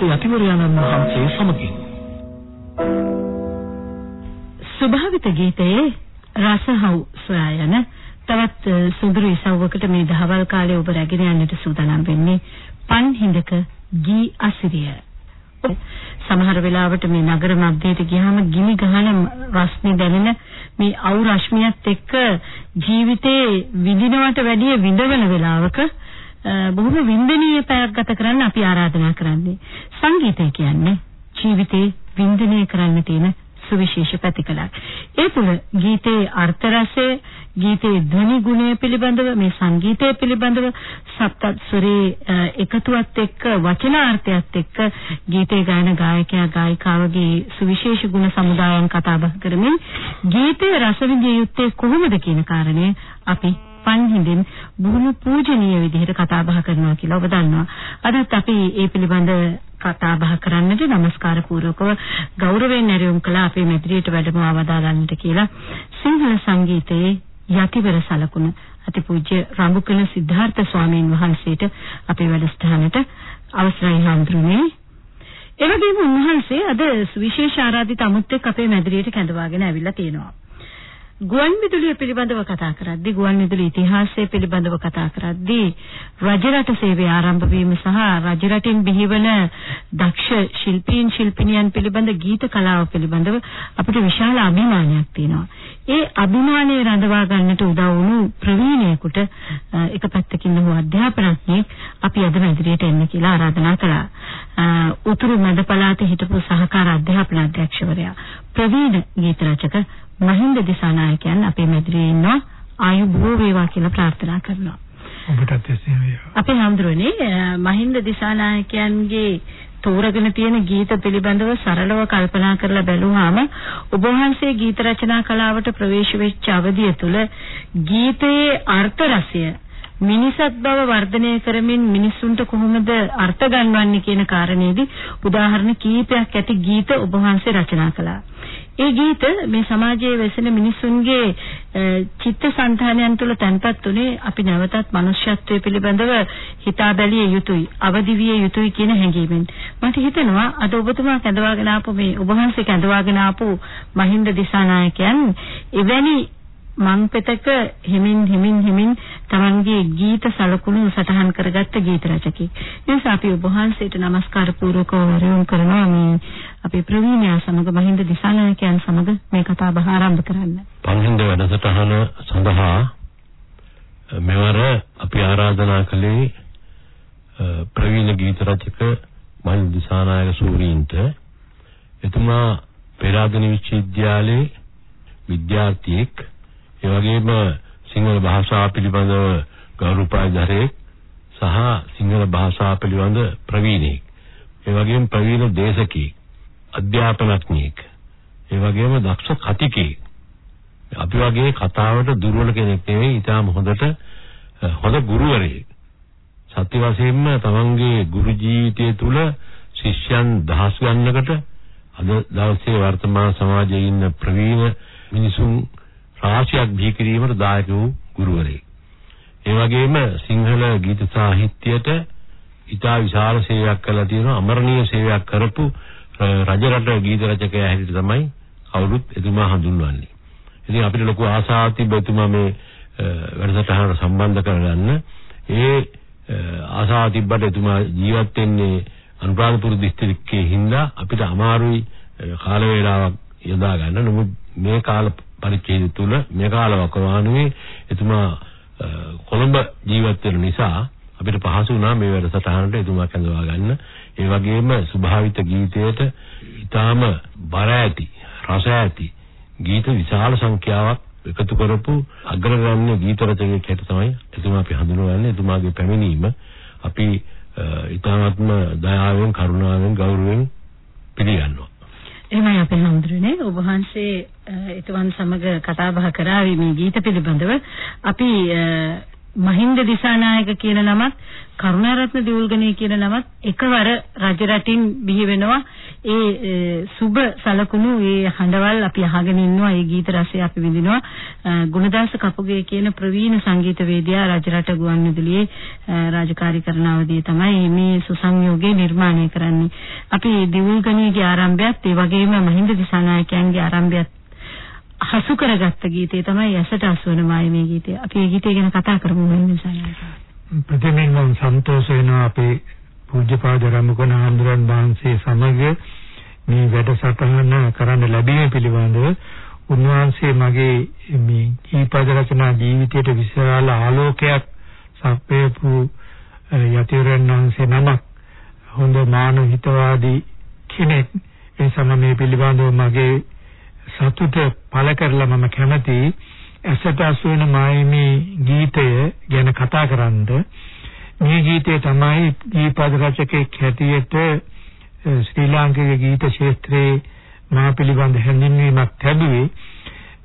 සම්මානිත යතිවරයන්න් වහන්සේ සමගින් ස්වභාවිත ගීතයේ රසහව් සොයා යන තවත් සුදුරු ඉසව්වකට මේ දහවල් කාලේ ඔබ රැගෙන යන්නට සූදානම් වෙන්නේ පන් හිඳක ගී අසිරිය. සමහර වෙලාවට මේ නගර මැදට ගියාම ගිනි ගහන රස්නේ දැනෙන මේ අවු රශ්මියත් එක්ක ජීවිතේ විඳිනවට වැඩිය විඳවන වෙලාවක බොහොම වින්දනීය පැයක් ගත කරන්න අපි ආරාධනා කරන්නේ. සංගීතය කියන්නේ ජීවිතේ වින්දනය කරන්න තියෙන සුවිශේෂ පැතිකලක්. ඒ තුළ ගීතයේ අර්ථ රසය, ගීතයේ ධ්වනි ගුණය පිළිබඳව මේ සංගීතය පිළිබඳව සප්තත් ස්වරේ එකතුවත් එක්ක වචනාර්ථයත් එක්ක ගීතේ ගායන ගායකයා ගායිකාවගේ සුවිශේෂ ගුණ සමුදායන් කතා බහ කරමින් ගීතයේ රස විඳිය යුත්තේ කොහොමද කියන කාරණය අපි පන්හිඳින් බොහොම පූජනීය විදිහට කතා බහ කරනවා කියලා ඔබ දන්නවා. අදත් අපි ඒ පිළිබඳ කතා බහ කරන්නට নমස්කාර පූර්වකව ගෞරවයෙන් ඇරයුම් කළා අපේ මෙදිරියට වැඩම අවදාලන්නට කියලා සිංහල සංගීතයේ යතිවර සලකුණ අතිපූජ්‍ය රඹුකල සිද්ධාර්ථ ස්වාමීන් වහන්සේට අපේ වැඩසටහනට අවසරයි හඳුරුනේ එවැගේම උන්වහන්සේ අද විශේෂ ආරාධිත අමුත්‍යක් අපේ මැදිරියට කැඳවාගෙන ඇවිල්ලා තියෙනවා. ගුවන් විදුලිය පිළිබඳව කතා කරද්දී ගුවන් විදුලි ඉතිහාසය පිළිබඳව කතා කරද්දී රජරට සේවය ආරම්භ වීම සහ රජරටින් බිහිවන දක්ෂ ශිල්පීන් ශිල්පිනියන් පිළිබඳ ගීත කලාව පිළිබඳව අපිට විශාල අභිමානයක් තියෙනවා. ඒ අභිමානය රඳවා ගන්නට උදව් වුණු ප්‍රවීණයෙකුට එක පැත්තකින් ඔහු අධ්‍යාපනඥයෙක් අපි අද ඉදිරියට එන්න කියලා ආරාධනා කළා. උතුරු මැද පළාතේ හිටපු සහකාර අධ්‍යාපන අධ්‍යක්ෂවරයා ප්‍රවීණ ගීත රචක මහින්ද දිසානායකයන් අපේ මැදිරියේ ඉන්නවා ආයු බොහෝ වේවා කියලා ප්‍රාර්ථනා කරනවා. ඔබටත් එසේම වේවා. අපේ හඳුරන්නේ මහින්ද දිසානායකයන්ගේ තෝරගෙන තියෙන ගීත පිළිබඳව සරලව කල්පනා කරලා බැලුවාම ඔබ වහන්සේ ගීත රචනා කලාවට ප්‍රවේශ වෙච්ච අවධිය තුල ගීතයේ අර්ථ රසය මිනිසත් බව වර්ධනය කරමින් මිනිසුන්ට කොහොමද අර්ථ ගන්වන්නේ කියන කාරණේදී උදාහරණ කීපයක් ඇති ගීත ඔබ වහන්සේ රචනා කළා. ඒ ගීත මේ සමාජයේ වෙසෙන මිනිසුන්ගේ චිත්තසංතානයන් තුළ තැන්පත් උනේ අපි නැවතත් මනුෂ්‍යත්වයේ පිළිබඳව හිතා බැලිය යුතුයි අවදි විය යුතුයි කියන හැඟීමෙන්. මට හිතෙනවා අද ඔබතුමා කැඳවාගෙන ආපු මේ ඔබ වහන්සේ කැඳවාගෙන ආපු මහින්ද දිසානායකයන් එවැනි මං පෙතක හිමින් හිමින් හිමින් තමන්ගේ ගීත සලකුණු සටහන් කරගත්ත ගීත රචකෙක්. ඒ නිසා අපි ඔබ වහන්සේට নমස්කාර පූර්වකව වරයන් කරනවා මේ අපේ ප්‍රවීණයා සමග මහින්ද දිසානායකයන් සමග මේ කතා බහ ආරම්භ කරන්න. පන්හිඳ වැඩසටහන සඳහා මෙවර අපි ආරාධනා කළේ ප්‍රවීණ ගීත රචක මහින්ද දිසානායක සූරීන්ට එතුමා පෙරාදෙණි විශ්වවිද්‍යාලයේ විද්‍යාර්ථියෙක් ඒ වගේම සිංහල භාෂාව පිළිබඳව ගෞරවප්‍රාධාරයෙක් සහ සිංහල භාෂාව පිළිබඳ ප්‍රවීණෙක්. ඒ වගේම ප්‍රවීණ දේශකයෙක්, අධ්‍යාපනඥයෙක්. ඒ වගේම දක්ෂ කතිකයෙක්. අපි වගේ කතාවට දුර්වල කෙනෙක් නෙවෙයි, ඊටාම හොඳට හොඳ ගුරුවරයෙක්. සත්‍ය වශයෙන්ම තමන්ගේ ගුරු ජීවිතය තුළ ශිෂ්‍යයන් දහස් ගණනකට අද දවසේ වර්තමාන සමාජයේ ඉන්න ප්‍රවීණ මිනිසුන් රාශියක් බිහි කිරීමට දායක වූ ගුරුවරයෙක්. ඒ වගේම සිංහල ගීත සාහිත්‍යයට ඉතා විශාල සේවයක් කළා තියෙනවා අමරණීය සේවයක් කරපු රජරට ගීත රචකයා හැටියට තමයි කවුරුත් එතුමා හඳුන්වන්නේ. ඉතින් අපිට ලොකු ආසාවක් තිබ්බ එතුමා මේ වැඩසටහනට සම්බන්ධ කරගන්න. ඒ ආසාව තිබ්බට එතුමා ජීවත් වෙන්නේ අනුරාධපුර දිස්ත්‍රික්කයේ හින්දා අපිට අමාරුයි කාල වේලාවක් යොදා ගන්න. නමුත් මේ කාල පරිච්ඡේදය තුල මේ කාලවකවානුවේ එතුමා කොළඹ ජීවත් වෙන නිසා අපිට පහසු වුණා මේ වැඩසටහනට එතුමා කැඳවා ගන්න. ඒ වගේම ස්වභාවිත ගීතයට ඊටාම බර ඇති, රස ඇති ගීත විශාල සංඛ්‍යාවක් එකතු කරපු අග්‍රගණ්‍ය ගීත රචකයෙක් හැට තමයි එතුමා අපි හඳුනගන්නේ. එතුමාගේ පැමිණීම අපි ඊටාත්ම දයාවෙන්, කරුණාවෙන්, ගෞරවයෙන් පිළිගන්නවා. එහෙමයි අපේ හඳුරන්නේ ඔබ වහන්සේ එතුමන් සමග කතා බහ කරાવી මේ ගීත පිළිබඳව. අපි මහින්ද දිසානායක කියන නමත් කරුණාරත්න දියුල්ගනේ කියන නමත් එකවර රජ රටින් බිහි වෙනවා. ඒ සුබ සලකුණු ඒ හඬවල් අපි අහගෙන ඉන්නවා. ඒ ගීත රසය අපි විඳිනවා. ගුණදාස කපුගේ කියන ප්‍රවීණ සංගීතවේදියා රජරට ගුවන්විදුලියේ රාජකාරී කරන අවදී තමයි මේ සුසංයෝගය නිර්මාණය කරන්නේ. අපි දිවුල්ගණීගේ ආරම්භයත් ඒ වගේම මහින්ද දිසානායකයන්ගේ ආරම්භයත් හසු කරගත්ත ගීතය තමයි ඇසට අසුවන මායමේ ගීතය. අපි මේ ගීතය ගැන කතා කරමු මහින්ද දිසානායක. ප්‍රතිමෙන් සන්තෝෂ වෙනවා අපේ පූජ්‍යපාද රමුකන හඳුරන් වහන්සේ සමග මේ වැඩසටහන කරන්න ලැබීම පිළිබඳව උන්වහන්සේ මගේ මේ කීපද රචනා ජීවිතයට විශාල ආලෝකයක් සපයපු යතිවරයන් වහන්සේ නමක් හොඳ මානව හිතවාදී කෙනෙක් ඒ සම මේ පිළිබඳව මගේ සතුට පළ කරලා මම කැමති ඇසට අසුවෙන මායිමේ ගීතය ගැන කතා කරන්නේ මේ ගීතය තමයි දීපද රචකෙක් හැටියට ශ්‍රී ලාංකික ගීත ක්ෂේත්‍රයේ මා පිළිබඳ හැඳින්වීමක් ලැබුවේ.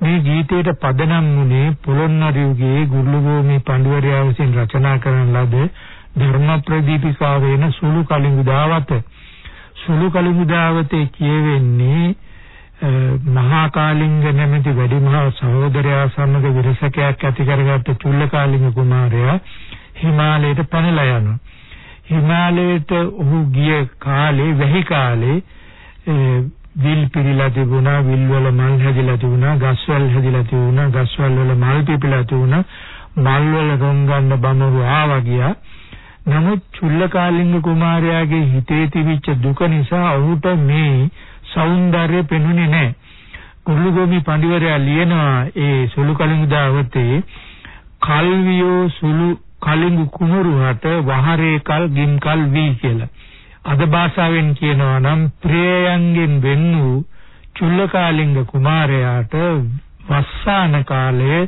මේ ගීතයට පදනම් වුණේ පොළොන්නරුවේ ගුරුලගෝමි පඬිවරයා විසින් රචනා කරන ලද ධර්ම ප්‍රදීපිකා වෙන සුළු කලිඟු දාවත. සුළු කලිඟු දාවතේ කියවෙන්නේ මහා කාලිංග නැමැති වැඩිමහල් සහෝදරයා සමග විරසකයක් ඇති කරගත්ත චුල්ලකාලිංග කුමාරයා හිමාලයට පැනලා යනවා. හිමාලයට ඔහු ගිය කාලේ වැහි කාලේ විල් පිරීලා තිබුණා විල් වල මල් හැදිලා තිබුණා ගස්වල හැදිලා තිබුණා ගස්වල වල මල් පිපිලා තිබුණා මල් වල රොංගන්න බමුරු ආවා ගියා නමුත් චුල්ලකාලිංග කුමාරයාගේ හිතේ තිබිච්ච දුක නිසා ඔහුට මේ సౌందර්යය පෙනුනේ නැහැ කුරුළුගෝමි පඬිවරයා ලියනවා ඒ සුළු කලිඟු දාවතේ කල්වියෝ සුළු කලිඟු කුමරුහට වහරේ කල් ගින් කල් වී කියලා. අද භාෂාවෙන් කියනවා නම් ප්‍රියයන්ගෙන් වෙන් වූ චුල්ලකාලිංග කුමාරයාට වස්සාන කාලයේ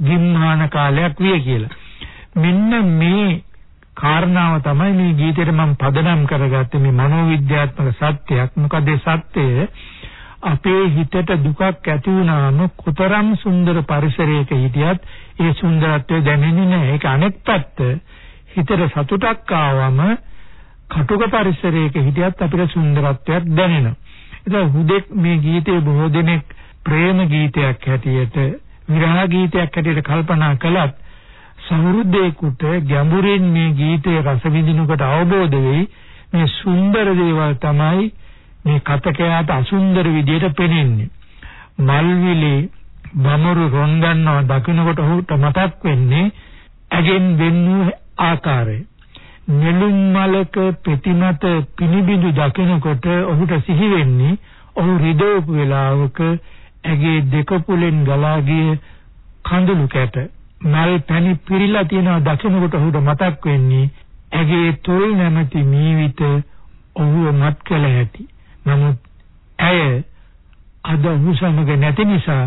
ගිම්හාන කාලයක් විය කියලා. මෙන්න මේ කාරණාව තමයි මේ ගීතේට මම පදනම් කරගත්තේ මේ මනෝවිද්‍යාත්මක සත්‍යයක්. මොකද ඒ සත්‍යය අපේ හිතට දුකක් ඇති වුණාම කොතරම් සුන්දර පරිසරයක හිටියත් ඒ සුන්දරත්වය දැනෙන්නේ නැහැ. ඒක අනෙක් පැත්ත. හිතට සතුටක් ආවම කටුක පරිසරයක හිටියත් අපිට සුන්දරත්වයක් දැනෙනවා. ඒක හුදෙක් මේ ගීතේ බොහෝ දෙනෙක් ප්‍රේම ගීතයක් හැටියට විරහ ගීතයක් හැටියට කල්පනා කළත් සමෘද්ධේකට ගැඹුරින් මේ ගීතේ රස විඳිනකොට අවබෝධ වෙයි මේ සුන්දර දේවල් තමයි මේ කතකයාට අසුන්දර විදියට පෙනෙන්නේ. මල්විලේ බමරු රොන්ගන්නවා දකින්නකොට ඔහුට මතක් වෙන්නේ ඇගෙන් වෙන්නු ආකාරය. නෙළුම් මලක ප්‍රතිමත පිනිබිඳු දකින්නකොට ඔහුට සිහි වෙන්නේ ඔහු රිදවපු වෙලාවක ඇගේ දෙක පුලෙන් ගලා ගිය කඳුළු කැට මල් පැණි පිරීලා තියෙනවා දකින්නකොට ඔහුට මතක් වෙන්නේ ඇගේ තොල් නැමැති මීවිත ඔහුව මත් කළ හැටි නමුත් ඇය අද ඔහු සමග නැති නිසා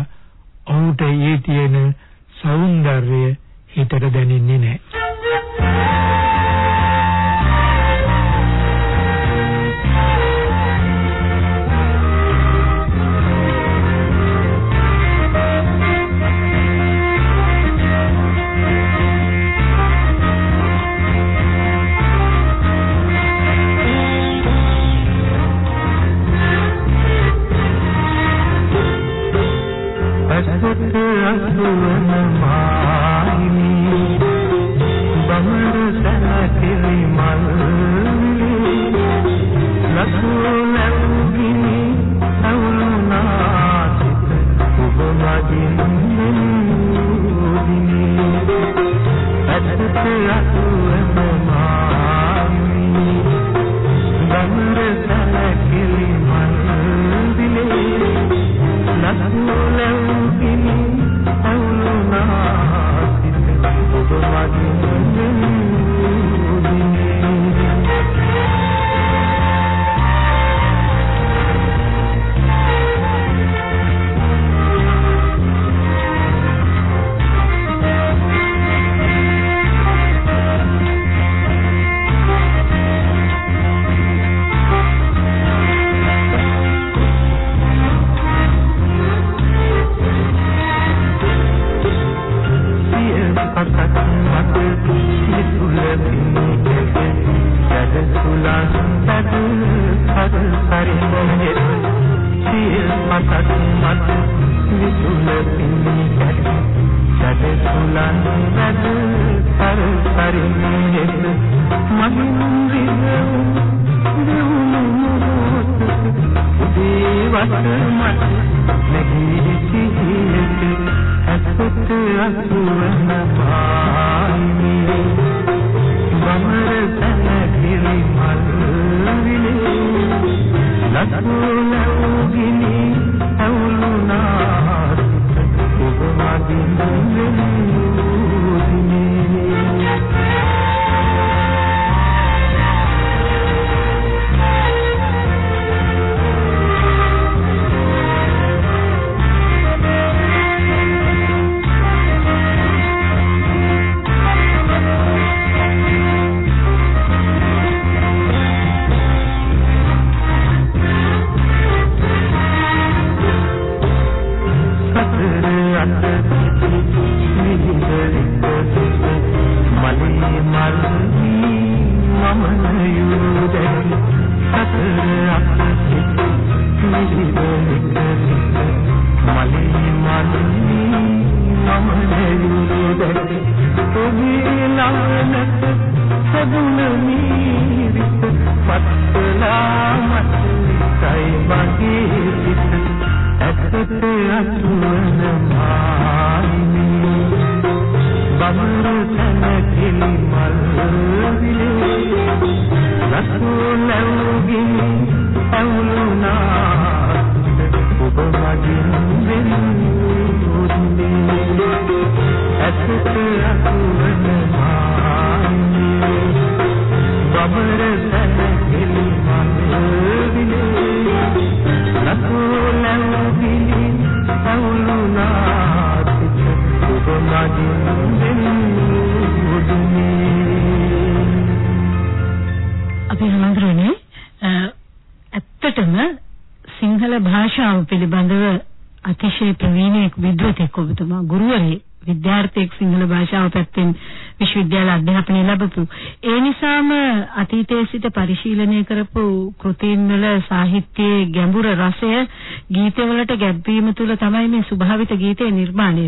ඔහුට ඒ තියෙන సౌందර්යය හිතට දැනෙන්නේ නැහැ.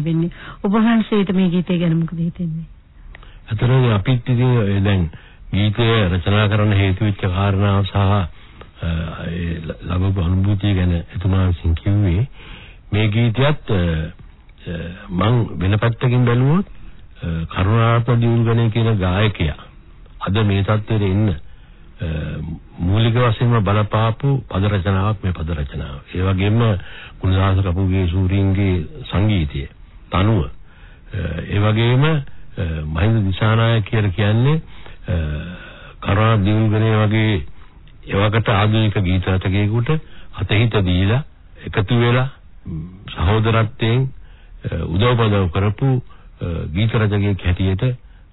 නිර්මාණය වෙන්නේ ඔබ වහන්සේට මේ ගීතය ගැන මොකද හිතෙන්නේ? අතරේ අපිත් ඉතින් දැන් ගීතය රචනා කරන්න හේතු වෙච්ච කාරණාව සහ ඒ ලැබපු අනුභූතිය ගැන එතුමා විසින් කිව්වේ මේ ගීතයත් මං වෙන පැත්තකින් බැලුවොත් කරුණාරත්න දියුල්ගණේ කියන ගායකයා. අද මේ තත්ත්වෙට එන්න මූලික වශයෙන්ම බලපාපු පද රචනාවක් මේ පද රචනාව. ඒ වගේම ගුණදාස කපුගේ සූරීන්ගේ සංගීතය, තනුව. ඒ වගේම මහින්ද දිසානායක කියලා කියන්නේ කරුණා දියුල්ගණේ වගේ එවකට ආධුනික ගීත රචකයෙකුට අතහිත දීලා එකතු වෙලා සහෝදරත්වයෙන් උදව්පදව් කරපු ගීත රචකයෙක් හැටියට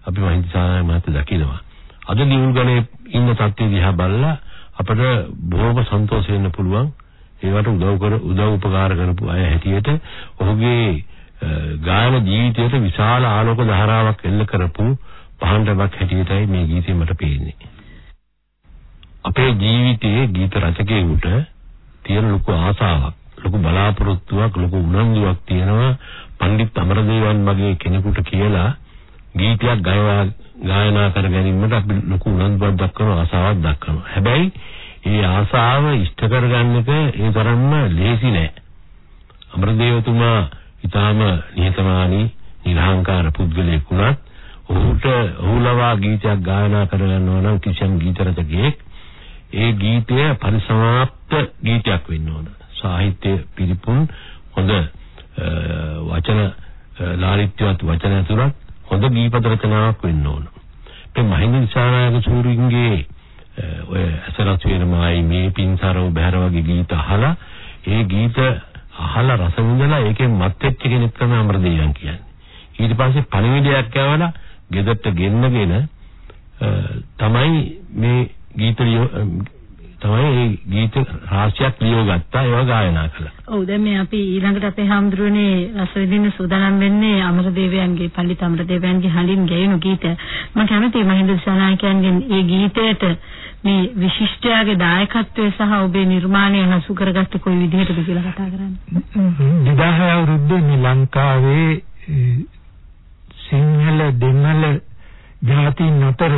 අපි මහින්ද සානාය මහත්තයා දකිනවා. අද දියුල්ගණේ ඉන්න තත්ත්වය දිහා බලලා අපට බොහොම සන්තෝෂ වෙන්න පුළුවන්. ඒවට උදව් කර උදව් උපකාර කරපු අය හැටියට ඔහුගේ ගායන ජීවිතයට විශාල ආලෝක ධාරාවක් එල්ල කරපු පහන්ඩවක් හැටියටයි මේ ගීතය මට පේන්නේ. අපේ ජීවිතයේ ගීත රචකයෙකුට තියෙන ලොකු ආසාවක්, ලොකු බලාපොරොත්තුවක්, ලොකු උනන්දුවක් තියෙනවා පණ්ඩිත් අමරදේවන් වගේ කෙනෙකුට කියලා ගීතයක් ගායනා කර ගැනීමට අපි ලොකු උනන්දුවක් දක්වන ආසාවක් දක්වනවා. හැබැයි ඒ ආසාව ඉෂ්ට කරගන්න එක ඒ තරම්ම ලේසි නෑ. අමරදේවතුමා ඊටාම නිහතමානී නිර්හංකාර පුද්ගලයෙක් වුණත් ඔහුට ඔහුලවා ගීතයක් ගායනා කරගන්නවා නම් කිසියම් ගීත රචකයෙක් ඒ ගීතය පරිසමාප්ත ගීතයක් වෙන්න ඕන. සාහිත්‍ය පිරිපුන් හොඳ වචන ලාලිත්‍යවත් වචන ඇතුළත් හොඳ ගීපද රචනාවක් වෙන්න ඕන. මේ මහින්ද විසානායක සූරින්ගේ ඔය අසරත් වෙනමයි මේ පින්සරව බහැර වගේ ගීත අහලා ඒ ගීත අහලා රස විඳලා ඒකෙන් මත් වෙච්ච කෙනෙක් තමයි අමරදේයන් කියන්නේ. ඊට පස්සේ පණිවිඩයක් යවලා ගෙදරට ගෙන්නගෙන තමයි මේ ගීත තමයි මේ ගීත රාශියක් ලියවගත්තා ඒවා ගායනා කළා. ඔව් දැන් මේ අපි ඊළඟට අපේ හාමුදුරනේ රස විඳින්න සූදානම් වෙන්නේ අමරදේවයන්ගේ පඬිත් අමරදේවයන්ගේ හඬින් ගැයෙනු ගීත. මම කැමතියි මහින්ද සනායකයන්ගෙන් මේ ගීතයට මේ විශිෂ්ටයාගේ දායකත්වය සහ ඔබේ නිර්මාණය හසු කරගත්තේ කොයි විදිහටද කියලා කතා කරන්න. 2000 අවුරුද්දේ මේ ලංකාවේ සිංහල දෙමළ ජාතීන් අතර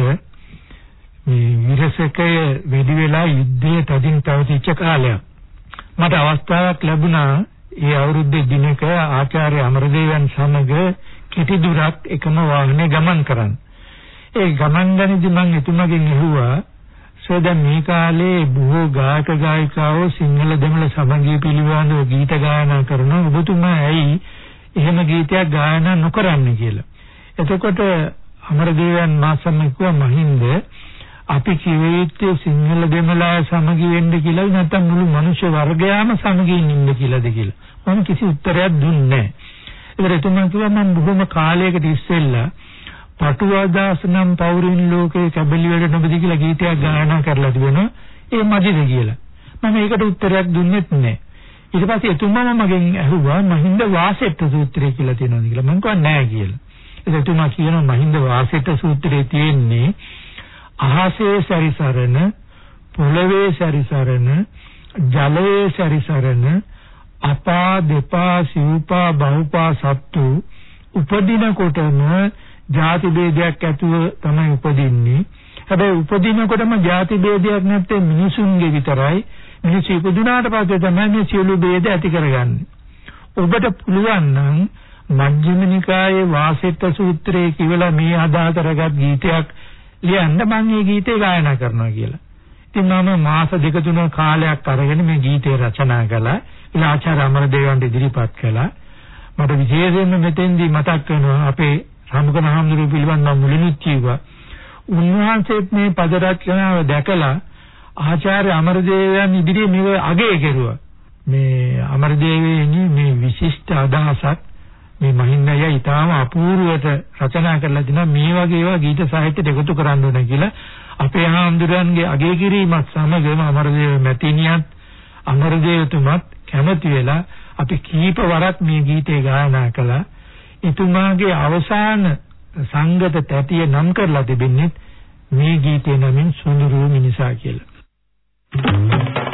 මේ විරසකය වැඩි වෙලා යුද්ධය තදින් පැවතිච්ච කාලයක්. මට අවස්ථාවක් ලැබුණා ඒ අවුරුද්දේ දිනක ආචාර්ය අමරදේවයන් සමග කෙටි දුරක් එකම වාහනේ ගමන් කරන්න. ඒ ගමන් ගනිද්දි මම එතුමගෙන් ඇහුවා සෝ දැන් මේ කාලේ බොහෝ ගායක ගායිකාවෝ සිංහල දෙමළ සමගිය පිළිබඳව ගීත ගායනා කරනවා ඔබතුමා ඇයි එහෙම ගීතයක් ගායනා නොකරන්නේ කියලා. එතකොට අමරදේවයන් මාසම් කිව්වා මහින්ද අපි කිව්වේ යුත්තේ සිංහල දෙමළ සමගි වෙන්න කියලා නැත්නම් මුළු මනුෂ්‍ය වර්ගයාම සමගින් ඉන්න කියලාද කියලා. මම කිසි උත්තරයක් දුන්නේ නැහැ. ඒකට එතුමා කිව්වා මම බොහොම කාලයකට ඉස්සෙල්ලා පටුවාදාස නම් පෞරින් ලෝකේ කැබලි වල නොබදි කියලා ගීතයක් ගායනා කරලා තිබෙනවා. ඒ මදිද කියලා. මම ඒකට උත්තරයක් දුන්නෙත් නැහැ. ඊට පස්සේ එතුමාම මගෙන් ඇහුවා මහින්ද වාසෙට්ට සූත්‍රය කියලා තියෙනවද කියලා. මම කිව්වා නැහැ කියලා. ඒක එතුමා කියනවා මහින්ද වාසෙට්ට සූත්‍රයේ තියෙන්නේ අහසේ සැරිසරන පොළවේ සැරිසරන ජලයේ සැරිසරන අපා දෙපා සිව්පා බහුපා සත්තු උපදිනකොටම ಜಾති ભેදයක් ඇතුව තමයි උපදින්නේ. හැබැයි උපදිනකොටම ಜಾති ભેදයක් නැත්තේ මිනිසුන්ගේ විතරයි. මිනිස්සු ඉපදුනාට පස්සේ තමයි මේ සියලු ભેද ඇති කරගන්නේ. ඔබට පුළුවන් නම් මජ්ක්‍ධිම නිකායේ වාසෙත්ත සූත්‍රයේ කියලා මේ අදා කරගත් ගීතයක් ලියන්න මම මේ ගීතේ ගායනා කරනවා කියලා. ඉතින් මම මාස දෙක තුන කාලයක් අරගෙන මේ ගීතේ රචනා කළා. ඉලාචාර්ය අමරදේවන්ට ඉදිරිපත් කළා. මට විශේෂයෙන්ම මෙතෙන්දී මතක් වෙනවා අපේ සමුගන හාමුදුරුවෝ පිළිබඳව මුලිනුත් කිව්වා. උන්වහන්සේත් මේ පද රචනාව දැකලා ආචාර්ය අමරදේවයන් ඉදිරියේ මේක අගය කෙරුවා. මේ අමරදේවයනි මේ විශිෂ්ට අදහසක් මේ මහින්දය ඊටාම අපූර්වට රචනා කරලා තිනවා මේ වගේ ඒවා ගීත සාහිත්‍යයට එකතු කරන්න ඕන කියලා අපේ හාමුදුරන්ගේ අගය කිරීමත් සමගම අමරදේව මැතිණියත් අමරදේවතුමත් කැමති වෙලා අපි කීප වරක් මේ ගීතේ ගායනා කළා. එතුමාගේ අවසාන සංගත තැටිය නම් කරලා තිබෙන්නේ මේ ගීතේ නමින් සුඳුරු මිනිසා කියලා. Thank you.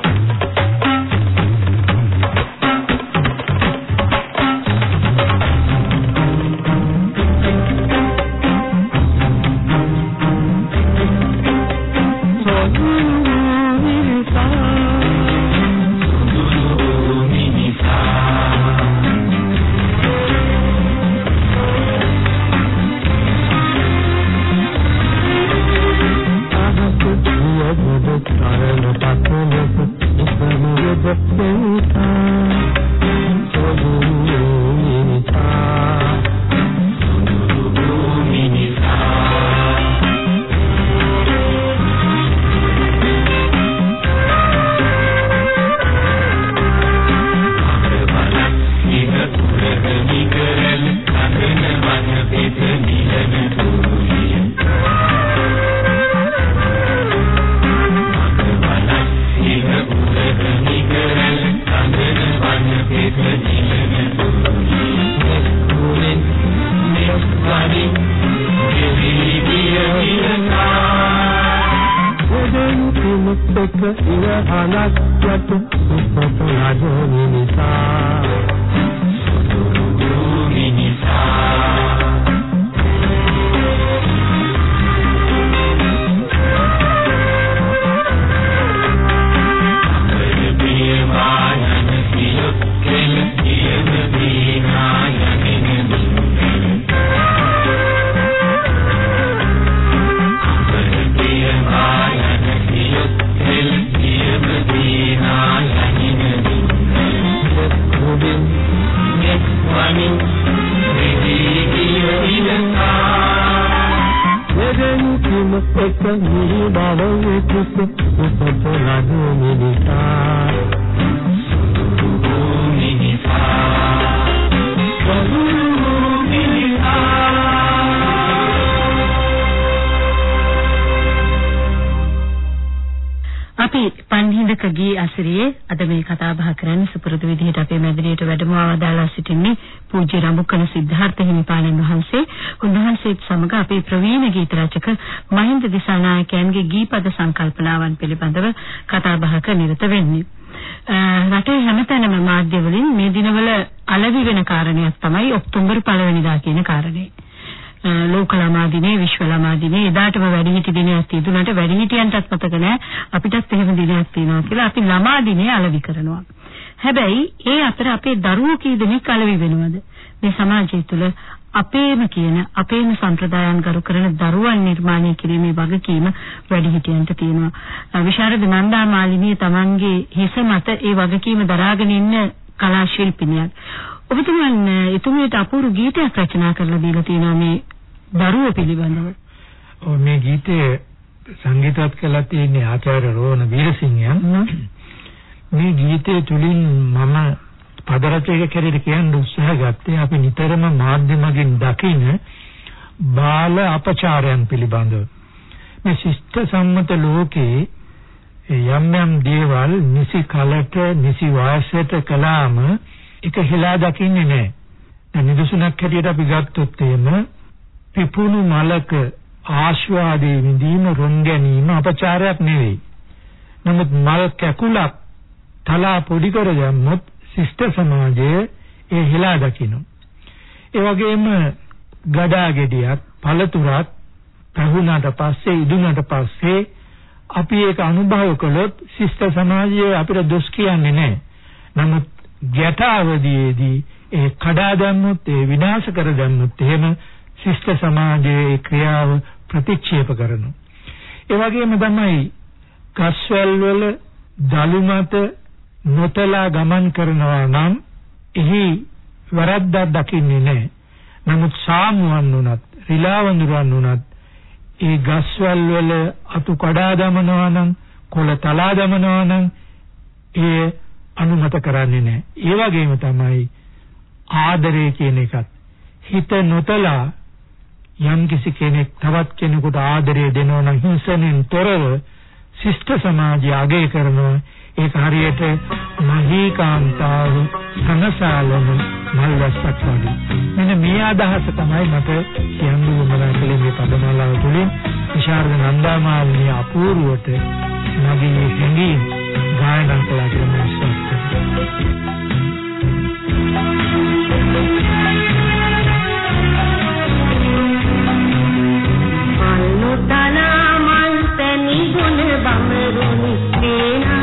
වැඩිහිටියන්ට තියෙනවා. විශාරද නන්දා මාලිනිය තමන්ගේ හිස මත ඒ වගකීම දරාගෙන ඉන්න කලා ශිල්පිනියක්. ඔබතුමන් එතුමියට අපූර්ව ගීතයක් රචනා කරලා දීලා තියෙනවා මේ දරුවෝ පිළිබඳව. ඔව් මේ ගීතේ සංගීතවත් කළා තියෙන්නේ ආචාර්ය රෝහණ වීරසිංහයන්. මේ ගීතය තුලින් මම පද රචයක කැරේ කියන්න උත්සාහ ගත්තේ අපි නිතරම මාධ්‍යමකින් දකින බාල අපචාරයන් පිළිබඳව. මේ ශිෂ්ට සම්මත ලෝකේ යම් යම් දේවල් නිසි කලට නිසි වාසයට කළාම ඒක හිලා දකින්නේ නැහැ. දැන් නිදසුනක් හැටියට අපි ගත්තොත් එහෙම පිපුණු මලක ආශ්වාදයේ විඳීම රොන් ගැනීම අපචාරයක් නෙවෙයි. නමුත් මල් කැකුලක් තලා පොඩි කර දැම්මොත් ශිෂ්ට සමාජයේ ඒ හිලා දකින්න. ඒ වගේම ගඩා ගෙඩියක් පළතුරක් පැහුණාට පස්සේ ඉදුණාට පස්සේ අපි ඒක අනුභව කළොත් ශිෂ්ට සමාජයේ අපිට දොස් කියන්නේ නැහැ. නමුත් ගැටාවදීදී ඒ කඩා දැම්මොත් ඒ විනාශ කර දැම්මොත් එහෙම ශිෂ්ට සමාජයේ ක්‍රියාව ප්‍රතික්ෂේප කරනවා. ඒ වගේම තමයි ගස්වැල් වල දලු මත නොතලා ගමන් කරනවා නම් එහි වරද්දක් දකින්නේ නැහැ. නමුත් සාමුවන් උනත් රිලාවඳුරන් උනත් ඒ ගස්වැල් වල අතු කඩා දමනවා නම් කොළ තලා දමනවා නම් ඒ අනුමත කරන්නේ නැහැ. ඒ වගේම තමයි ආදරය කියන එකත් හිත නොතලා යම් කිසි කෙනෙක් තවත් කෙනෙකුට ආදරය දෙනවා නම් හිංසනෙන් තොරව ශිෂ්ට සමාජය අගය කරනවා. ඒක හරියට මහී කාන්තාව සනසාලම මල් වැස්සක් වගේ. මෙන්න මේ අදහස තමයි මට කියන්න උවමනා කළේ මේ පදමාලාව තුළින්. විශාරද නන්දාමාලිනී අපූර්වට මගේ හැඟීම් ගායනා කළා කියලා මම විශ්වාස කරනවා. කුණ බමරුනි නේනා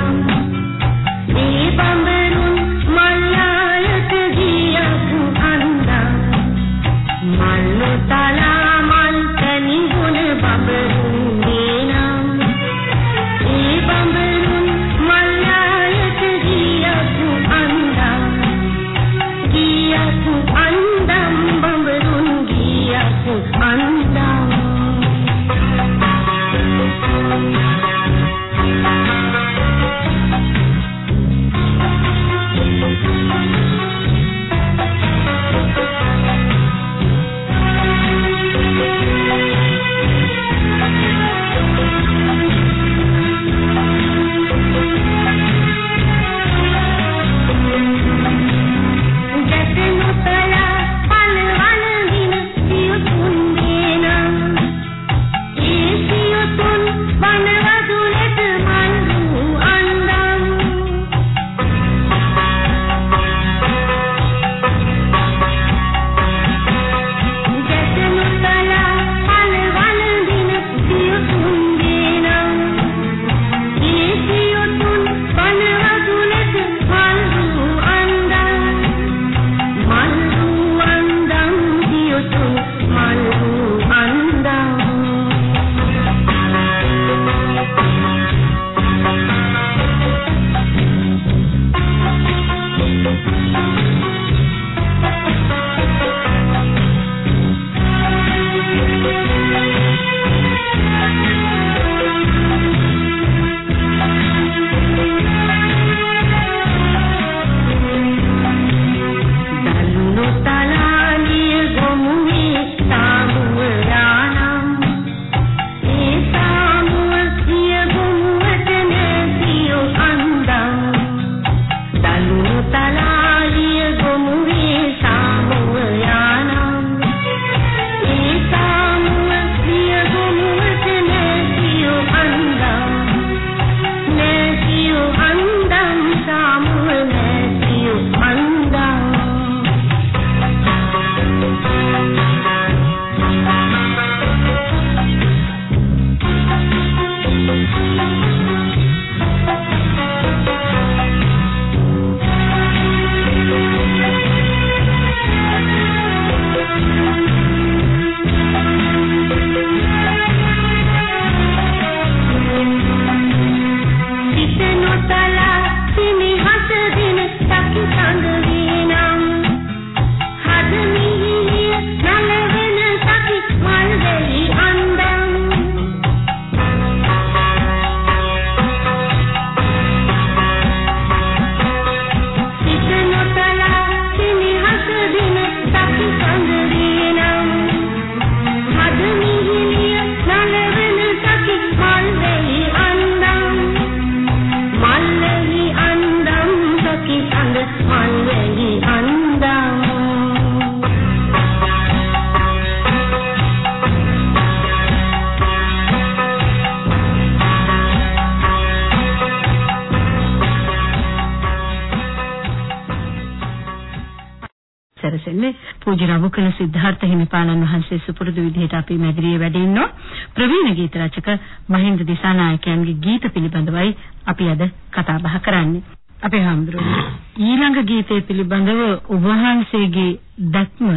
සිද්ධාර්ථ හිමිපාණන් වහන්සේ සුපුරුදු විදිහට අපි මැදිරියේ වැඩ ඉන්නවා ප්‍රවීණ ගීත රචක මහින්ද දිසානායකයන්ගේ ගීත පිළිබඳවයි අපි අද කතා බහ කරන්නේ අපේ හාමුදුරුවෝ ඊළඟ ගීතය පිළිබඳව ඔබ වහන්සේගේ දැක්ම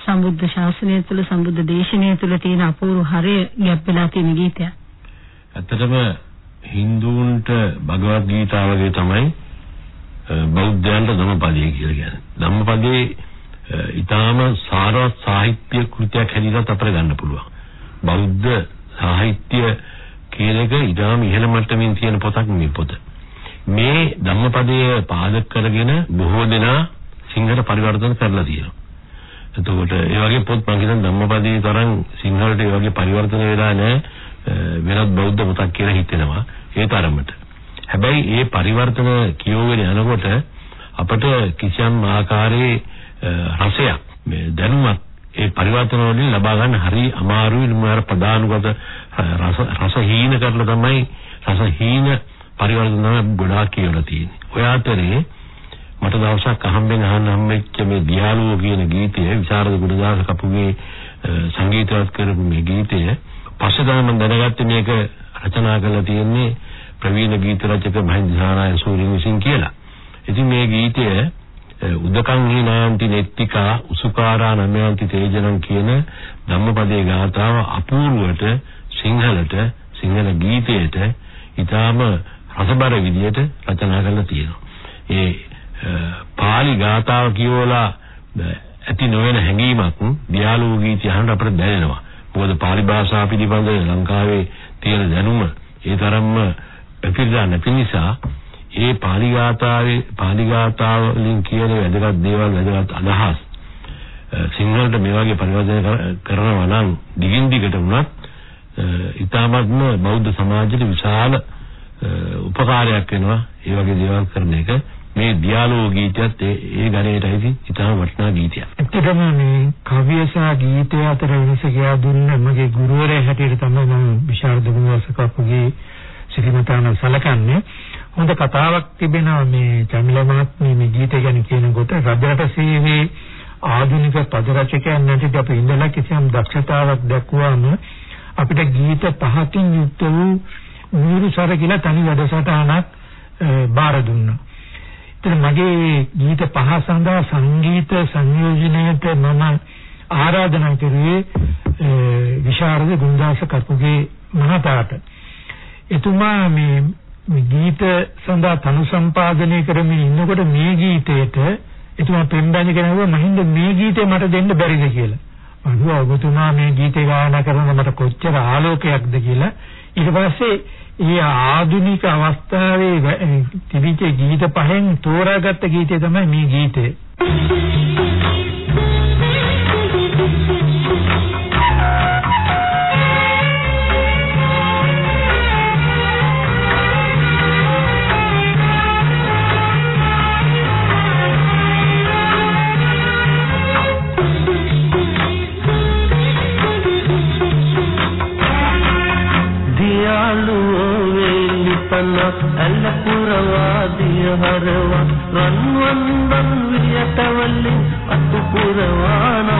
සම්බුද්ධ ශාසනය තුළ සම්බුද්ධ දේශනය තුළ තියෙන අපූර්ව හරය ගැප් වෙලා තියෙන ගීතයක්. ඇත්තටම හින්දුන්ට භගවත් ගීතාවගේ තමයි බෞද්ධයන්ට ධම්මපදයේ කියලා කියන්නේ. ධම්මපදයේ ඊටාම සාරවත් සාහිත්‍ය කෘතියක් හැටියට අපිට ගන්න පුළුවන්. බෞද්ධ සාහිත්‍ය කියන එක ඊටාම ඉහළ මට්ටමින් තියෙන පොතක් මේ පොත. මේ ධම්මපදයේ පාදක කරගෙන බොහෝ දෙනා සිංහල පරිවර්තන කරලා තියෙනවා. එතකොට ඒ වගේ පොත් මම හිතන්නේ ධම්මපදයේ තරම් සිංහලට ඒ වගේ පරිවර්තන වෙලා නැහැ වෙනත් බෞද්ධ පොතක් කියලා හිතෙනවා ඒ තරමට. හැබැයි මේ පරිවර්තන කියවගෙන යනකොට අපට කිසියම් ආකාරයේ රසයක් මේ දැනුමක් ඒ පරිවර්තන වලින් ලබා ගන්න හරි අමාරුයි මොහර ප්‍රධානගත රස රස හීන කරලා තමයි රස හීන පරිවර්තන ගොඩාක් කියලා තියෙන්නේ. ඔය අතරේ මට දවසක් අහම්බෙන් අහන්න හම්බෙච්ච මේ දියාලුව කියන ගීතය විශාරද ගුණදාස කපුගේ සංගීතවත් කරපු මේ ගීතය පස්සේ තමයි මම දැනගත්තේ මේක රචනා කරලා තියෙන්නේ ප්‍රවීණ ගීත රචක මහින්ද සානාය සූරින් විසින් කියලා. ඉතින් මේ ගීතය උදකං හීනාන්ති නෙත්තිකා උසුකාරා නමයන්ති තේජනං කියන ධම්මපදයේ ගාථාව අපූර්වට සිංහලට සිංහල ගීතයට ඊටාම රසබර විදියට රචනා කරලා තියෙනවා. ඒ පාලි ගාතාව කියවලා ඇති නොවන හැඟීමක් දියාලෝ ගීතය අහන්න අපිට දැනෙනවා. මොකද පාලි භාෂාව පිළිබඳ ලංකාවේ තියෙන දැනුම ඒ තරම්ම පැතිරලා නැති නිසා ඒ පාලි ගාතාවේ පාලි ගාතාව වලින් කියන වැදගත් දේවල් වැදගත් අදහස් සිංහලට මේ වගේ පරිවර්තන කරනවා නම් දිගින් දිගට වුණත් ඊටාත්ම බෞද්ධ සමාජයට විශාල උපකාරයක් වෙනවා ඒ වගේ දේවල් කරන එක මේ දියාලෝ ගීතයත් ඒ ඒ ගණයටයි ඉතාම වටිනා ගීතයක්. ඇත්තටම මේ කවිය සහ ගීතය අතර වෙනස කියා දුන්න මගේ ගුරුවරයා හැටියට තමයි මම විශාරද ගුණවර්ෂකපුගේ සිරිමතාන සලකන්නේ. හොඳ කතාවක් තිබෙනවා මේ චමිල මහත්මිය මේ ගීතය ගැන කියනකොට රජරට සීවේ ආධුනික පද රචකයන් නැතිව අපි ඉඳලා කිසියම් දක්ෂතාවක් දක්වාම අපිට ගීත පහකින් යුක්ත වූ නීරුසර කියලා තනි වැඩසටහනක් බාර දුන්නා. එතන මගේ ගීත පහ සඳහා සංගීත සංයෝජනයට මම ආරාධනා කරුවේ විශාරද ගුණදාස කපුගේ මහතාට. එතුමා මේ ගීත සඳහා තනු සම්පාදනය කරමින් ඉන්නකොට මේ ගීතයට එතුමා පෙන්වන්නේ කෙනෙකුව මහින්ද මේ ගීතේ මට දෙන්න බැරිද කියලා. මම ඔබතුමා මේ ගීතේ ගායනා කරන මට කොච්චර ආලෝකයක්ද කියලා ඊට පස්සේ ඒ ආධුනික අවස්ථාවේ තිබිච්ච ගීත පහෙන් තෝරාගත්ත ගීතය තමයි මේ ගීතය. හරවා රන්වන්දන් වියතවලි අතුපුරවානම්.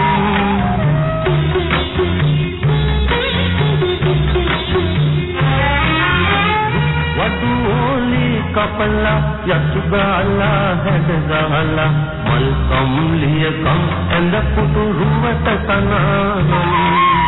වඩුෝලි කපලා යතුගාලා හැඩගාලා මල් කම්ලියකම් ඇඳ පුටු රුවට කනානම් තන ඇල පුරවාදිය හරවා රන්වන් රන්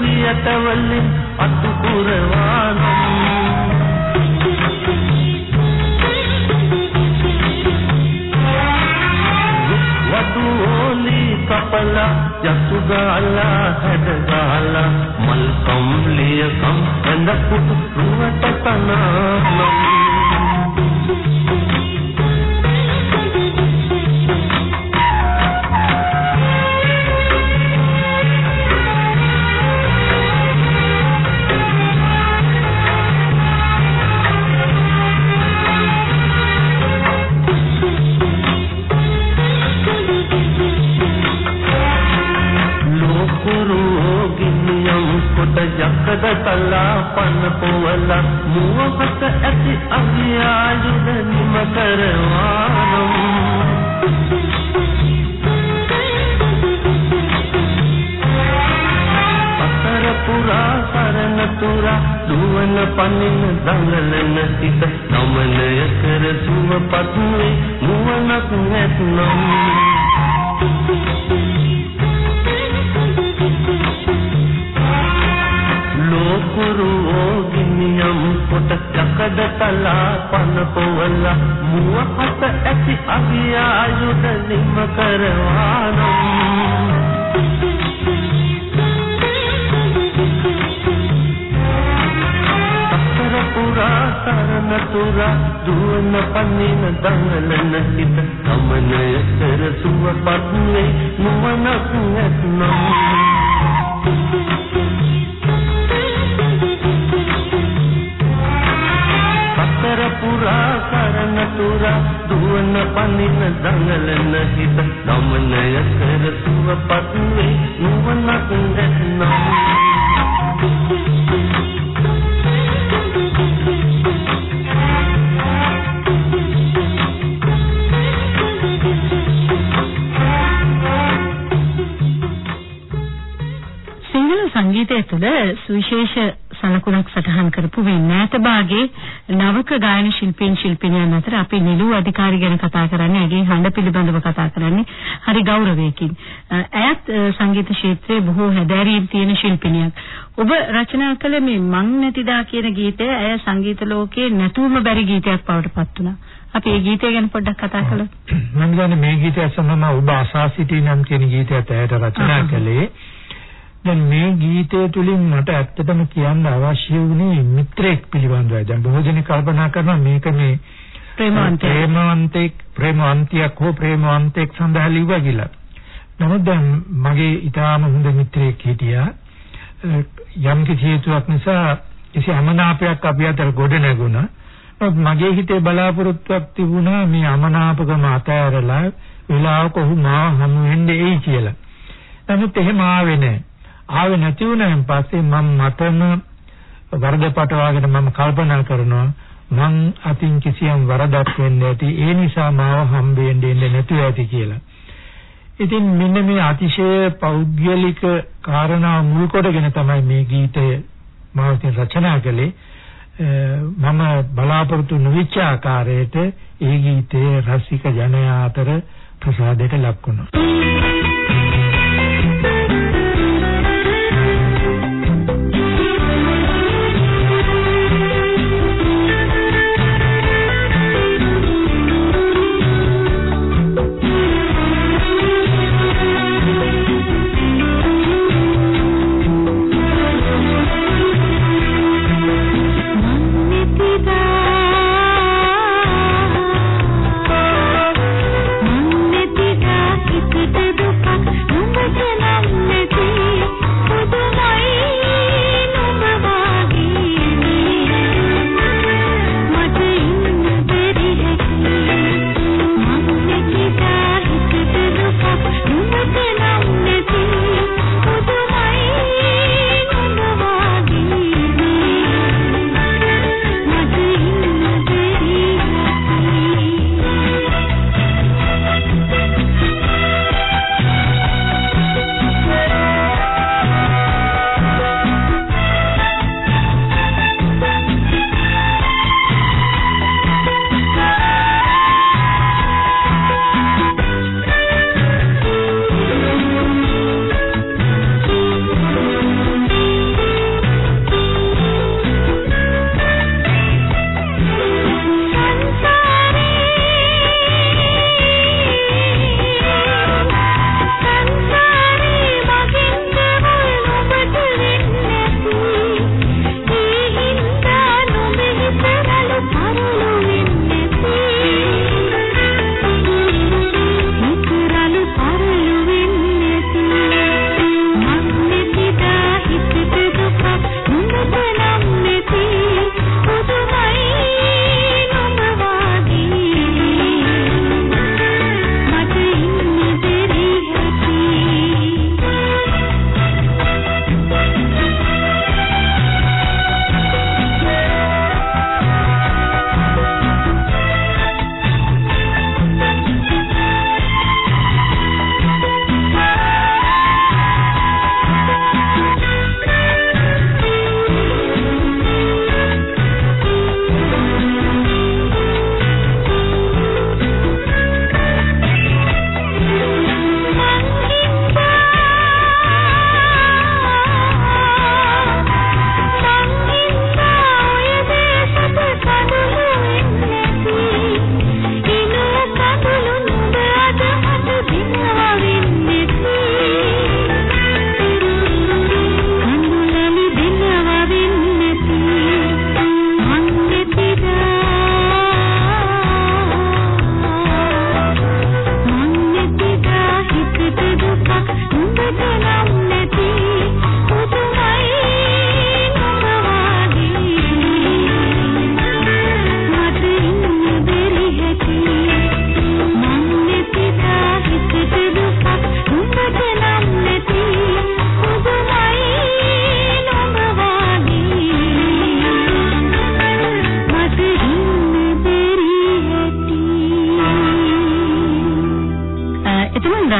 වියතවලින් අතු පුරවානම් වටුෝලි කපලා යසු ගාලා හැඩ ගාලා. මල් කම්ලියකම් ඇඳ පුතු රුවට තනානම් යකඩ පන පොවලා මුවපත ඇති අවියායුධ නිම කරවානම් අතර පුරා සරණ තුරා දුවන පනින දඟලන සිත නමනය කර සුවපත් වේ නුවණක් නැත්නම් ලෝකුරු ඕගිනියම් කොට යකඩ තලා පන පොවලා මුව හත ඇති අගිය ආයුධ නිම කරවානම් අතර පුරා සරණ තුරා දුවන පනින දඟලන සිත ගමනය කර සුවපත් වේ නුවණක් නැත්නම්. සතර තුරා දුවන පනින දඟලන හිත ගමනය කර සුවපත් වේ නුවණක් නැත්නම් සිංහල සංගීතය තුළ සුවිශේෂ සලකුණක් සටහන් කරපු මේ නැත භාගයේ නවක ගායන ශිල්පීන් ශිල්පිනියන් අතර අපි නිලු අධිකාරි ගැන කතා කරන්නේ ඇගේ හඬ පිළිබඳව කතා කරන්නේ හරි ගෞරවයකින්. ඇයත් සංගීත ක්ෂේත්‍රයේ බොහෝ හැදෑරීම් තියෙන ශිල්පිනියක්. ඔබ රචනා කළ මේ මං නැතිදා කියන ගීතය ඇය සංගීත ලෝකයේ නැතුවම බැරි ගීතයක් බවට පත් වුණා. අපි මේ ගීතය ගැන පොඩ්ඩක් කතා කළොත්. මම කියන්නේ මේ ගීතය සමගම ඔබ අසා සිටී නම් කියන ගීතයත් ඇයට රචනා කළේ. දැන් මේ ගීතය තුලින් මට ඇත්තටම කියන්න අවශ්‍ය වුණේ මිත්‍රෙක් පිළිබඳවයි. දැන් බොහෝ දෙනෙක් කල්පනා කරනවා මේක මේ ප්‍රේමවන්තය. ප්‍රේමවන්තෙක් ප්‍රේමවන්තියක් හෝ ප්‍රේමවන්තෙක් සඳහා ලිව්වා කියලා. නමුත් දැන් මගේ ඊටාම හොඳ මිත්‍රයෙක් හිටියා. යම් කිසි හේතුවක් නිසා කිසි අමනාපයක් අපි අතර ගොඩ නැගුණා. නමුත් මගේ හිතේ බලාපොරොත්තුවක් තිබුණා මේ අමනාපකම අතෑරලා වෙලාවක ඔහු මාව හමු වෙන්න එයි කියලා. නමුත් එහෙම ආවේ නැහැ. ආවේ නැති වුණාන් පස්සේ මම මටම වරද පටවාගෙන මම කල්පනා කරනවා මං අතින් කිසියම් වරදක් වෙන්නේ නැති ඒ නිසා මාව හම්බෙන්න දෙන්නේ නැතුව ඇති කියලා. ඉතින් මෙන්න මේ අතිශය පෞද්ගලික කාරණා මුල් කොටගෙන තමයි මේ ගීතය මම ඉතින් රචනා කළේ. මම බලාපොරොත්තු නොවිච්ච ආකාරයට ඒ ගීතයේ රසික ජනයා අතර ප්‍රසාදයට ලක් වුණා.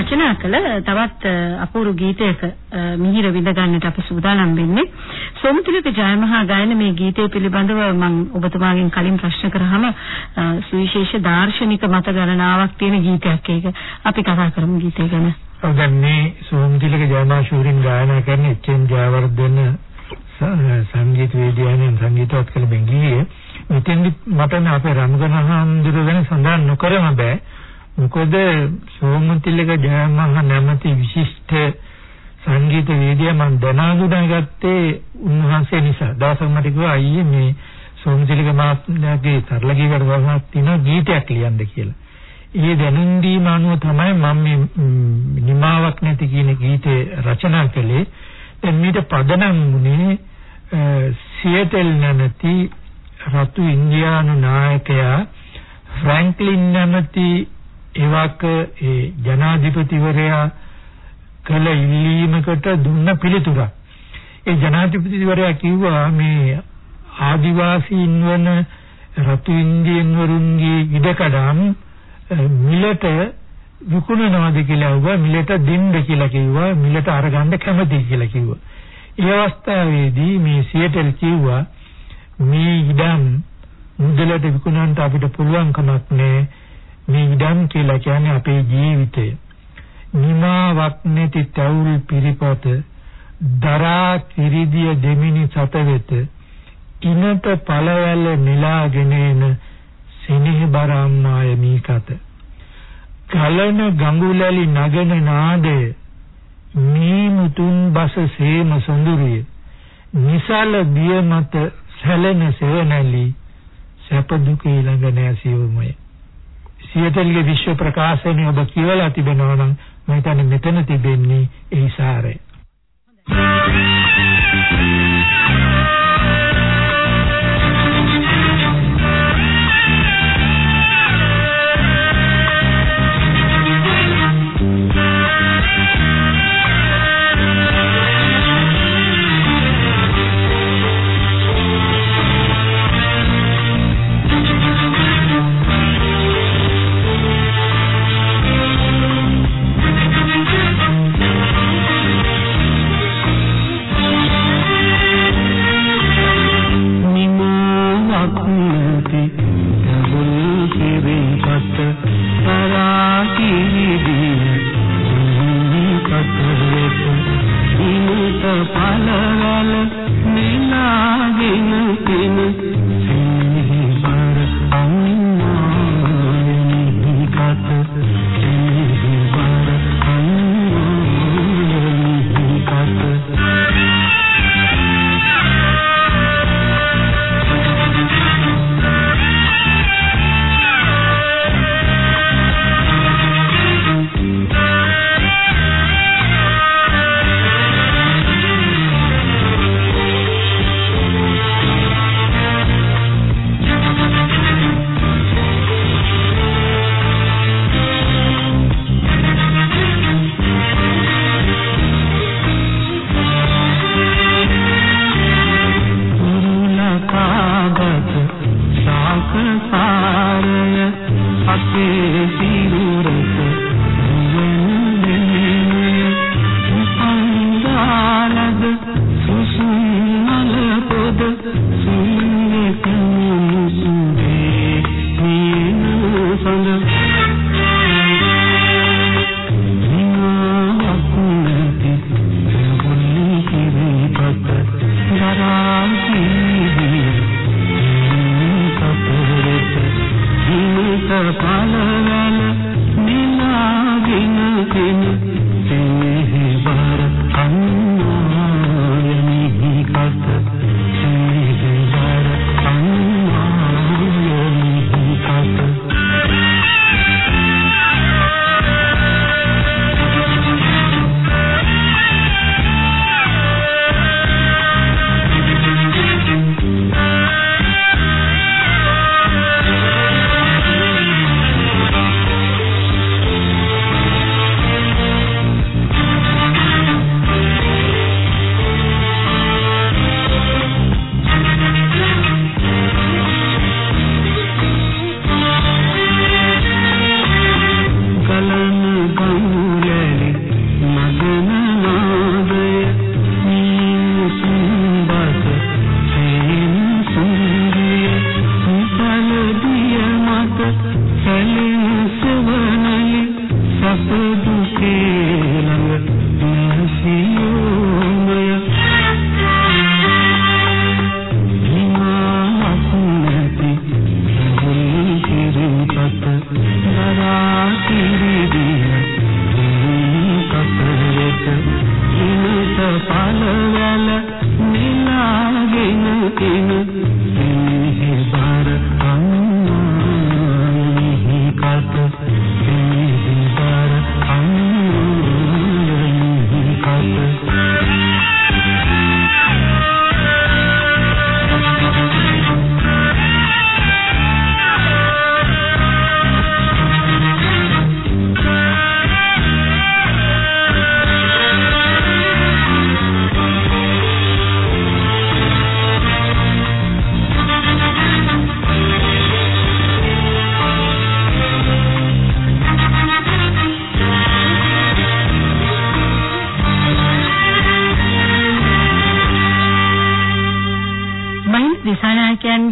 රචනා කළ තවත් අපූර්ව ගීතයක මිහිර විඳ ගන්නට අපි සූදානම් වෙන්නේ සෝමතිලක ජයමහා ගායන මේ ගීතය පිළිබඳව මම ඔබතුමාගෙන් කලින් ප්‍රශ්න කරාම සුවිශේෂ දාර්ශනික මත ගණනාවක් තියෙන ගීතයක් ඒක අපි කතා කරමු ගීතය ගැන. ඔව් දැන් මේ සෝමතිලක ජයමහා ශූරින් ගායනා කරන එච්.එන්. ජයවර්ධන සංගීත වේදිකාවෙන් සංගීතවත් කළ බෙන්ගියේ මෙතෙන්දි මට අපේ රන්ගන හඳුර ගැන සඳහන් නොකරම බෑ මොකද සෝමතිලක ජයමහා නැමැති විශිෂ්ට සංගීත වේදිය මම දැනගුණ ගත්තේ උන්වහන්සේ නිසා. දවසක් මට කිව්වා අයියේ මේ සෝමතිලක මහත්මයාගේ සරල ගීතයක් වහක් තියෙන ගීතයක් ලියන්න කියලා. ඒ දැනුම් දීම අනුව තමයි මම මේ නිමාවක් නැති කියන ගීතේ රචනා කළේ. දැන් මීට පදනම් වුණේ සියටල් නැමැති රතු ඉන්දියානු නායකයා ෆ්‍රැන්ක්ලින් නැමැති එවක ඒ ජනාධිපතිවරයා කළ ඉල්ලීමකට දුන්න පිළිතුරක්. ඒ ජනාධිපතිවරයා කිව්වා මේ ආදිවාසීන් වන රතු ඉන්දියන් වරුන්ගේ ඉඩකඩම් මිලට විකුණනවාද කියලා වුණා මිලට දෙන්න කියලා කිව්වා මිලට අරගන්න කැමති කියලා කිව්වා. ඒ අවස්ථාවේදී මේ සියටල් කිව්වා මේ ඉඩම් මුදලට විකුණන්න අපිට පුළුවන් කමක් නැහැ මේ ඉඩම් කියලා කියන්නේ අපේ ජීවිතය. නිමාවක් නැති තවුල් පිරිපත දරා කිරිදිය දෙමිනි සත වෙත ඉනත පළවැල නිලාගෙන එන සිනහබර අම්මාය මීකත. ගලන ගඟුලැලි නගන නාදය මේ මුතුන් බස සේම සොඳුරිය. නිසල දිය මත සැලෙන සෙවණැලි සැප දුක ඊළඟ නැසියුමයි සියතල්ගේ විශ්ව ප්‍රකාශනය ඔබ කියවලා තිබෙනවා නම් මම හිතන්නේ මෙතන තිබෙන්නේ ඒ සාරය. පලවැල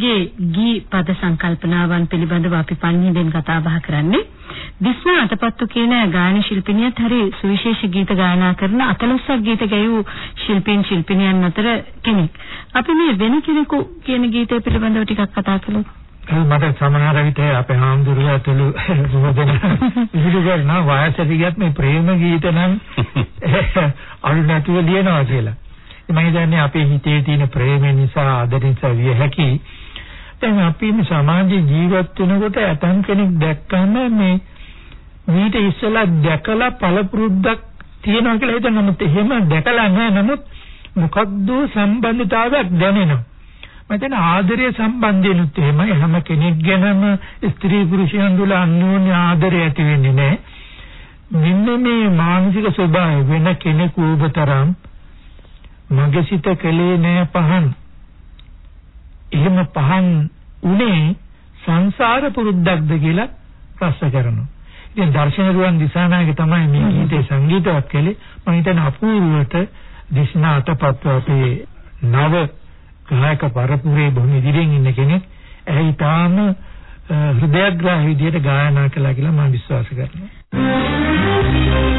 දිසානායකයන්ගේ ගී පද සංකල්පනාවන් පිළිබඳව අපි පන්හිඳෙන් කතා බහ කරන්නේ. දිස්නා අතපත්තු කියන ගායන ශිල්පිනියත් හරි සුවිශේෂ ගීත ගායනා කරන අතලොස්සක් ගීත ගැයූ ශිල්පීන් ශිල්පිනියන් අතර කෙනෙක්. අපි මේ වෙන කෙනෙකු කියන ගීතය පිළිබඳව ටිකක් කතා කළොත්. මට සමහර විට අපේ හාමුදුරුවෝ ඇතුළු සුවදෙන විහිළු කරන වයසට ගියත් මේ ප්‍රේම ගීත නම් අලු නැතුව ලියනවා කියලා. මම හිතන්නේ අපේ හිතේ තියෙන ප්‍රේම නිසා අද නිසා විය හැකි. දැන් අපි මේ සමාජයේ ජීවත් වෙනකොට ඇතම් කෙනෙක් දැක්කම මේ මීට ඉස්සෙල්ලා දැකලා පළපුරුද්දක් තියෙනවා කියලා හිතන නමුත් එහෙම දැකලා නැහැ නමුත් මොකද්ද සම්බන්ධතාවයක් දැනෙනවා. මම හිතන ආදරය සම්බන්ධයෙන්ුත් එහෙමයි හැම කෙනෙක් ගැනම ස්ත්‍රී පුරුෂයන් තුළ අන්‍යෝන්‍ය ආදරය ඇති වෙන්නේ නැහැ. මෙන්න මේ මානසික ස්වභාවය වෙන කෙනෙකු ඔබතරම් මගේ සිත කලේ නෑ පහන්. එහෙම පහන් උනේ සංසාර පුරුද්දක්ද කියලා ප්‍රශ්න කරනවා. ඉතින් දර්ශන රුවන් දිසානායක තමයි මේ ගීතේ සංගීතවත් කළේ. මම හිතන අපූර්වට දිස්නා අතපත් අපේ නව ගායක පරපුරේ බොහොම ඉදිරියෙන් ඉන්න කෙනෙක්. එහි තාම හෘදයග්‍රාහී විදියට ගායනා කළා කියලා මම විශ්වාස කරනවා.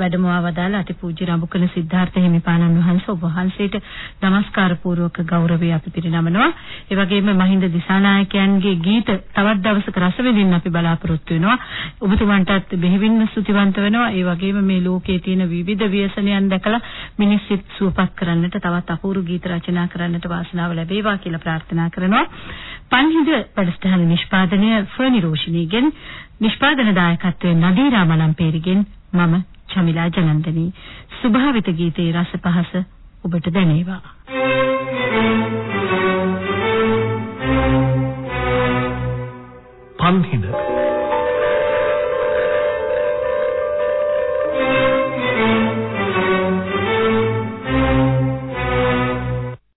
වැඩමවා වදාළ අතිපූජ්‍ය රඹුකල සිද්ධාර්ථ හිමිපාණන් වහන්සේ ඔබ වහන්සේට নমස්කාර පූර්වක ගෞරවය අපි පිරිනමනවා. ඒ වගේම මහින්ද දිසානායකයන්ගේ ගීත තවත් දවසක රස විඳින්න අපි බලාපොරොත්තු වෙනවා. ඔබතුමන්ටත් බෙහෙවින්ම ස්තුතිවන්ත වෙනවා. ඒ වගේම මේ ලෝකයේ තියෙන විවිධ ව්‍යසනයන් දැකලා මිනිස් සිත් සුවපත් කරන්නට තවත් අපූර්ව ගීත රචනා කරන්නට වාසනාව ලැබේවා කියලා ප්‍රාර්ථනා කරනවා. පන්හිඳ වැඩසටහන නිෂ්පාදනය ෆර්නි රෝෂිනීගෙන් නිෂ්පාදන දායකත්වයෙන් නදීරා මලම්පේරිගෙන් මම චමිලා ජනන්දනී. සුභාවිත ගීතයේ රස පහස ඔබට දැනේවා. පන්හිඳ